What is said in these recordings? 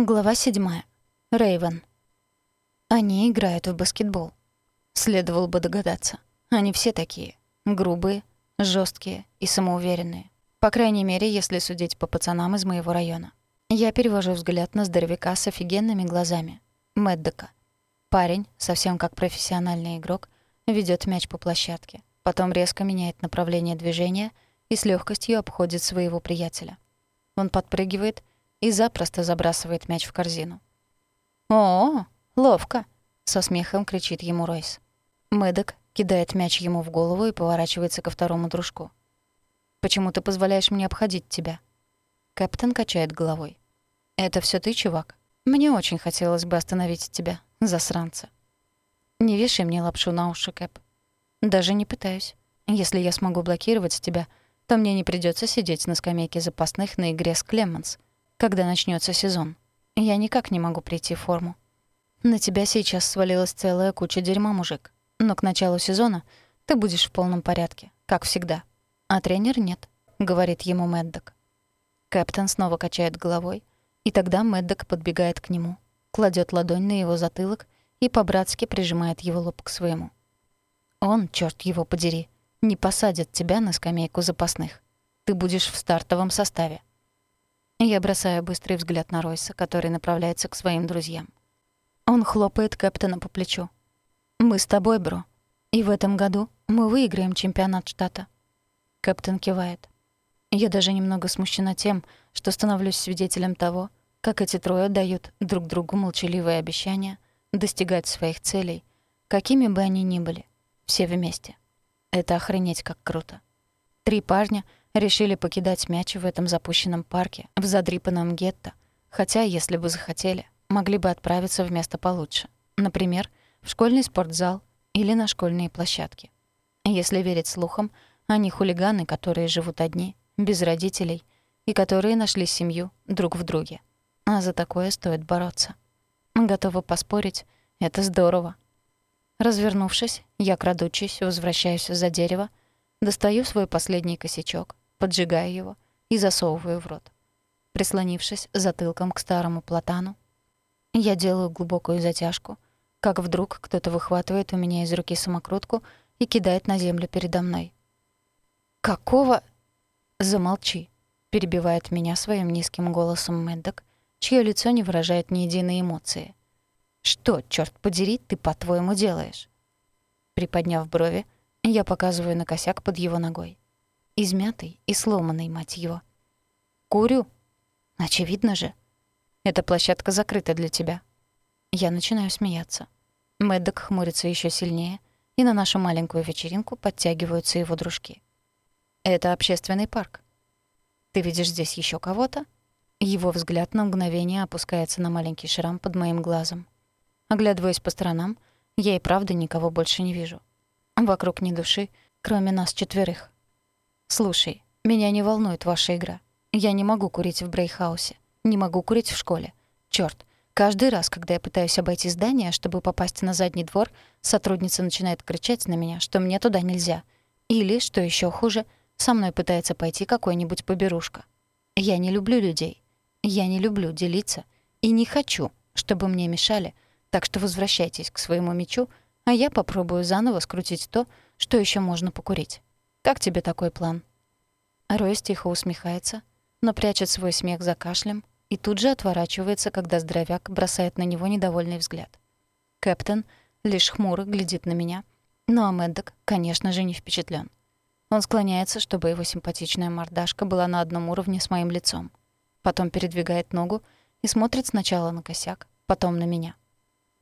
Глава 7. Рейвен. Они играют в баскетбол. Следовало бы догадаться. Они все такие. Грубые, жесткие и самоуверенные. По крайней мере, если судить по пацанам из моего района. Я перевожу взгляд на здоровяка с офигенными глазами. Мэддека. Парень, совсем как профессиональный игрок, ведет мяч по площадке. Потом резко меняет направление движения и с легкостью обходит своего приятеля. Он подпрыгивает и запросто забрасывает мяч в корзину. «О, ловко!» — со смехом кричит ему Ройс. Мэддок кидает мяч ему в голову и поворачивается ко второму дружку. «Почему ты позволяешь мне обходить тебя?» Капитан качает головой. «Это все ты, чувак? Мне очень хотелось бы остановить тебя, засранца». «Не вешай мне лапшу на уши, Кэп. Даже не пытаюсь. Если я смогу блокировать тебя, то мне не придется сидеть на скамейке запасных на игре с Клеммонс, когда начнется сезон. Я никак не могу прийти в форму. На тебя сейчас свалилась целая куча дерьма, мужик. Но к началу сезона ты будешь в полном порядке, как всегда. А тренер нет, говорит ему Мэддок. Капитан снова качает головой, и тогда Мэддок подбегает к нему, кладет ладонь на его затылок и по-братски прижимает его лоб к своему. Он, черт его подери, не посадит тебя на скамейку запасных. Ты будешь в стартовом составе. Я бросаю быстрый взгляд на Ройса, который направляется к своим друзьям. Он хлопает Кэптона по плечу. «Мы с тобой, бро. И в этом году мы выиграем чемпионат штата». Кэптон кивает. Я даже немного смущена тем, что становлюсь свидетелем того, как эти трое дают друг другу молчаливые обещания достигать своих целей, какими бы они ни были, все вместе. Это охренеть как круто. Три парня — решили покидать мяч в этом запущенном парке, в задрипанном гетто, хотя, если бы захотели, могли бы отправиться в место получше. Например, в школьный спортзал или на школьные площадки. Если верить слухам, они хулиганы, которые живут одни, без родителей, и которые нашли семью друг в друге. А за такое стоит бороться. Готова поспорить, это здорово. Развернувшись, я, крадучись, возвращаюсь за дерево, достаю свой последний косячок, поджигаю его и засовываю в рот. Прислонившись затылком к старому платану, я делаю глубокую затяжку, как вдруг кто-то выхватывает у меня из руки самокрутку и кидает на землю передо мной. «Какого...» «Замолчи», — перебивает меня своим низким голосом Мэддок, чье лицо не выражает ни единой эмоции. «Что, черт подери, ты, по-твоему, делаешь?» Приподняв брови, я показываю на косяк под его ногой измятый и сломанный, мать его. «Курю?» «Очевидно же. Эта площадка закрыта для тебя». Я начинаю смеяться. Мэддок хмурится еще сильнее, и на нашу маленькую вечеринку подтягиваются его дружки. «Это общественный парк. Ты видишь здесь еще кого-то?» Его взгляд на мгновение опускается на маленький шрам под моим глазом. Оглядываясь по сторонам, я и правда никого больше не вижу. Вокруг ни души, кроме нас четверых. «Слушай, меня не волнует ваша игра. Я не могу курить в Брейхаусе. Не могу курить в школе. Чёрт, каждый раз, когда я пытаюсь обойти здание, чтобы попасть на задний двор, сотрудница начинает кричать на меня, что мне туда нельзя. Или, что ещё хуже, со мной пытается пойти какой-нибудь поберушка. Я не люблю людей. Я не люблю делиться. И не хочу, чтобы мне мешали. Так что возвращайтесь к своему мечу, а я попробую заново скрутить то, что ещё можно покурить. Как тебе такой план?» Ройс тихо усмехается, но прячет свой смех за кашлем и тут же отворачивается, когда здоровяк бросает на него недовольный взгляд. Кэптен лишь хмуро глядит на меня, но Амэддок, конечно же, не впечатлен. Он склоняется, чтобы его симпатичная мордашка была на одном уровне с моим лицом. Потом передвигает ногу и смотрит сначала на косяк, потом на меня.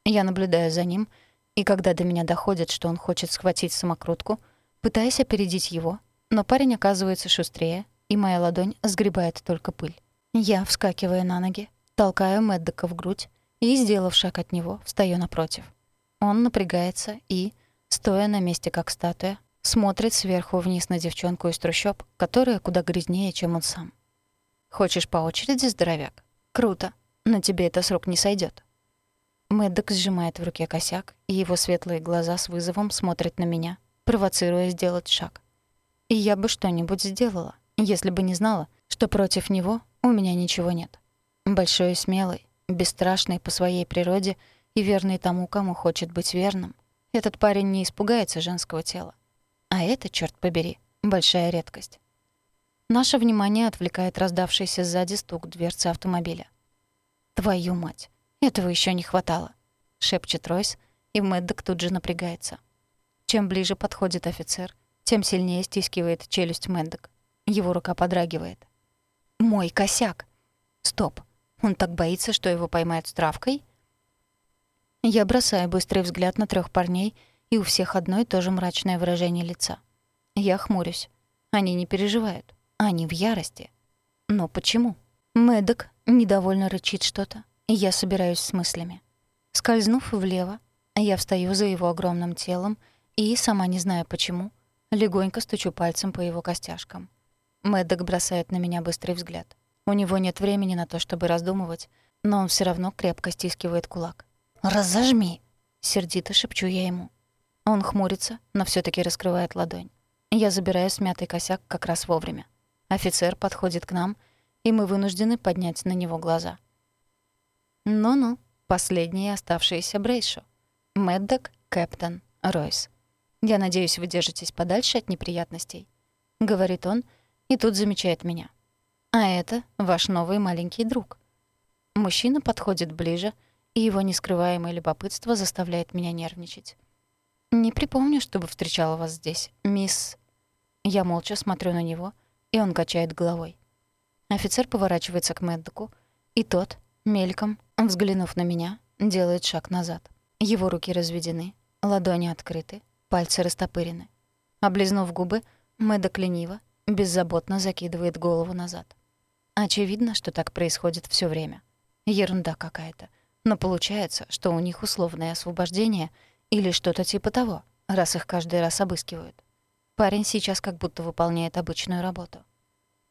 Я наблюдаю за ним, и когда до меня доходит, что он хочет схватить самокрутку — пытаясь опередить его, но парень оказывается шустрее, и моя ладонь сгребает только пыль. Я, вскакивая на ноги, толкаю Мэддока в грудь и, сделав шаг от него, встаю напротив. Он напрягается и, стоя на месте как статуя, смотрит сверху вниз на девчонку из трущоб, которая куда грязнее, чем он сам. «Хочешь по очереди, здоровяк? Круто, но тебе это срок не сойдет. Мэддок сжимает в руке косяк, и его светлые глаза с вызовом смотрят на меня, провоцируя сделать шаг. И я бы что-нибудь сделала, если бы не знала, что против него у меня ничего нет. Большой и смелый, бесстрашный по своей природе и верный тому, кому хочет быть верным, этот парень не испугается женского тела. А это, черт побери, большая редкость. Наше внимание отвлекает раздавшийся сзади стук дверцы автомобиля. «Твою мать! Этого еще не хватало!» — шепчет Ройс, и Мэддок тут же напрягается. Чем ближе подходит офицер, тем сильнее стискивает челюсть Мэддок. Его рука подрагивает. «Мой косяк!» «Стоп! Он так боится, что его поймают с травкой?» Я бросаю быстрый взгляд на трех парней, и у всех одно и то же мрачное выражение лица. Я хмурюсь. Они не переживают. Они в ярости. Но почему? Мэддок недовольно рычит что-то, и я собираюсь с мыслями. Скользнув влево, я встаю за его огромным телом и, сама не знаю почему, легонько стучу пальцем по его костяшкам. Мэддок бросает на меня быстрый взгляд. У него нет времени на то, чтобы раздумывать, но он все равно крепко стискивает кулак. «Разожми!» — сердито шепчу я ему. Он хмурится, но все таки раскрывает ладонь. Я забираю смятый косяк как раз вовремя. Офицер подходит к нам, и мы вынуждены поднять на него глаза. Ну-ну, последние оставшиеся Брейшо. Мэддок, Кэптон, Ройс. Я надеюсь, вы держитесь подальше от неприятностей», — говорит он, и тут замечает меня. «А это ваш новый маленький друг». Мужчина подходит ближе, и его нескрываемое любопытство заставляет меня нервничать. «Не припомню, чтобы встречала вас здесь, мисс...» Я молча смотрю на него, и он качает головой. Офицер поворачивается к Мэддоку, и тот, мельком, взглянув на меня, делает шаг назад. Его руки разведены, ладони открыты, пальцы растопырены. Облизнув губы, Мэддок лениво, беззаботно закидывает голову назад. Очевидно, что так происходит все время. Ерунда какая-то. Но получается, что у них условное освобождение или что-то типа того, раз их каждый раз обыскивают. Парень сейчас как будто выполняет обычную работу.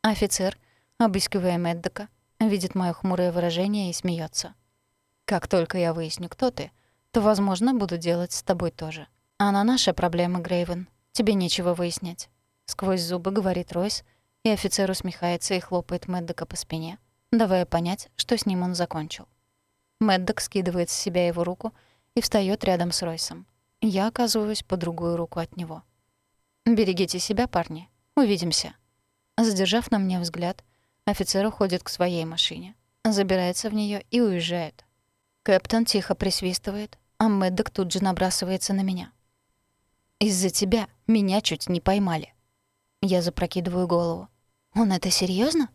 Офицер, обыскивая Мэддока, видит моё хмурое выражение и смеется. «Как только я выясню, кто ты, то, возможно, буду делать с тобой тоже. Она наша проблема, Грейвен. Тебе нечего выяснять». Сквозь зубы говорит Ройс, и офицер усмехается и хлопает Мэддока по спине, давая понять, что с ним он закончил. Мэддок скидывает с себя его руку и встаёт рядом с Ройсом. Я оказываюсь по другую руку от него. «Берегите себя, парни. Увидимся». Задержав на мне взгляд, офицер уходит к своей машине, забирается в неё и уезжает. Кэптон тихо присвистывает, а Мэддок тут же набрасывается на меня. «Из-за тебя меня чуть не поймали». Я запрокидываю голову. «Он это серьезно?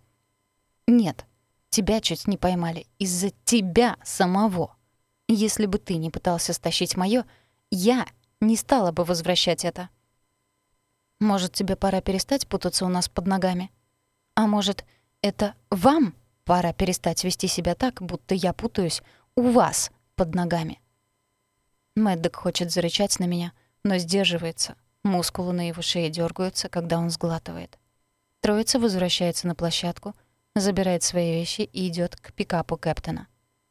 «Нет, тебя чуть не поймали. Из-за тебя самого. Если бы ты не пытался стащить моё, я не стала бы возвращать это». «Может, тебе пора перестать путаться у нас под ногами? А может, это вам пора перестать вести себя так, будто я путаюсь у вас под ногами?» Мэддок хочет зарычать на меня, но сдерживается. Мускулы на его шее дергаются, когда он сглатывает. Троица возвращается на площадку, забирает свои вещи и идет к пикапу Кэптона.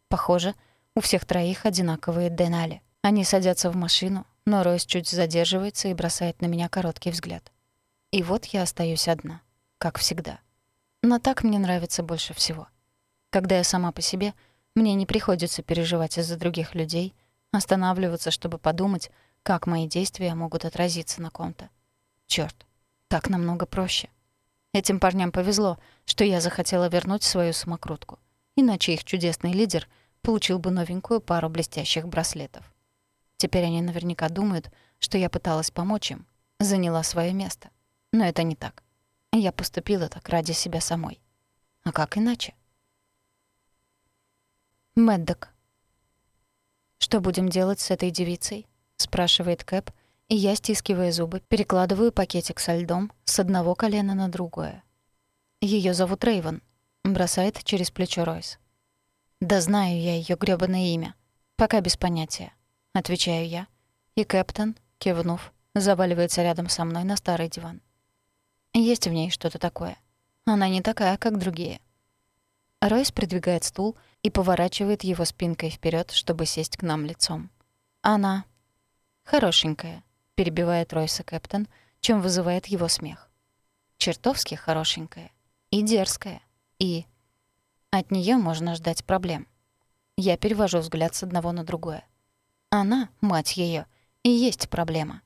Похоже, у всех троих одинаковые денали. Они садятся в машину, но Ройс чуть задерживается и бросает на меня короткий взгляд. И вот я остаюсь одна, как всегда. Но так мне нравится больше всего. Когда я сама по себе, мне не приходится переживать из-за других людей — Останавливаться, чтобы подумать, как мои действия могут отразиться на ком-то. Чёрт, так намного проще. Этим парням повезло, что я захотела вернуть свою самокрутку. Иначе их чудесный лидер получил бы новенькую пару блестящих браслетов. Теперь они наверняка думают, что я пыталась помочь им, заняла свое место. Но это не так. Я поступила так ради себя самой. А как иначе? Мэддок. «Что будем делать с этой девицей?» — спрашивает Кэп, и я, стискивая зубы, перекладываю пакетик со льдом с одного колена на другое. Ее зовут Рейвен, бросает через плечо Ройс. «Да знаю я ее грёбаное имя. Пока без понятия», — отвечаю я, и Кэптон, кивнув, заваливается рядом со мной на старый диван. Есть в ней что-то такое. Она не такая, как другие. Ройс придвигает стул и поворачивает его спинкой вперед, чтобы сесть к нам лицом. Она хорошенькая, перебивает Ройса Кэптон, чем вызывает его смех. Чертовски хорошенькая и дерзкая, и от нее можно ждать проблем. Я перевожу взгляд с одного на другое. Она, мать ее, и есть проблема.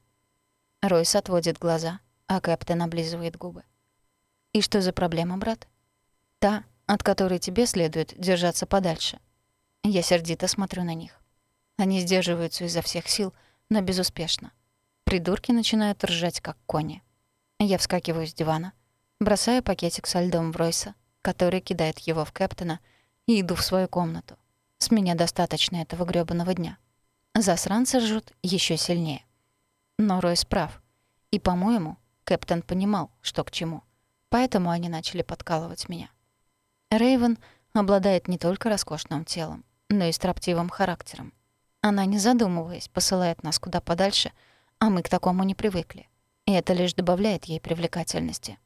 Ройс отводит глаза, а Кэптен облизывает губы. «И что за проблема, брат?» «Та, от которой тебе следует держаться подальше». Я сердито смотрю на них. Они сдерживаются изо всех сил, но безуспешно. Придурки начинают ржать, как кони. Я вскакиваю с дивана, бросаю пакетик со льдом в Ройса, который кидает его в Кэптена, и иду в свою комнату. С меня достаточно этого грёбаного дня. Засранцы жжут еще сильнее. Но Ройс прав. И, по-моему, Кэптен понимал, что к чему. Поэтому они начали подкалывать меня. Рейвен обладает не только роскошным телом, но и строптивым характером. Она, не задумываясь, посылает нас куда подальше, а мы к такому не привыкли. И это лишь добавляет ей привлекательности.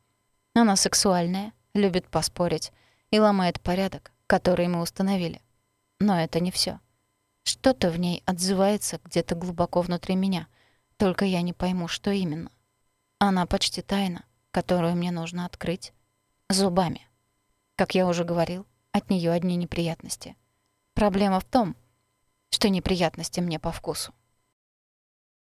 Она сексуальная, любит поспорить и ломает порядок, который мы установили. Но это не всё. Что-то в ней отзывается где-то глубоко внутри меня, только я не пойму, что именно. Она почти тайна, которую мне нужно открыть зубами. Как я уже говорил, от неё одни неприятности. Проблема в том, что неприятности мне по вкусу.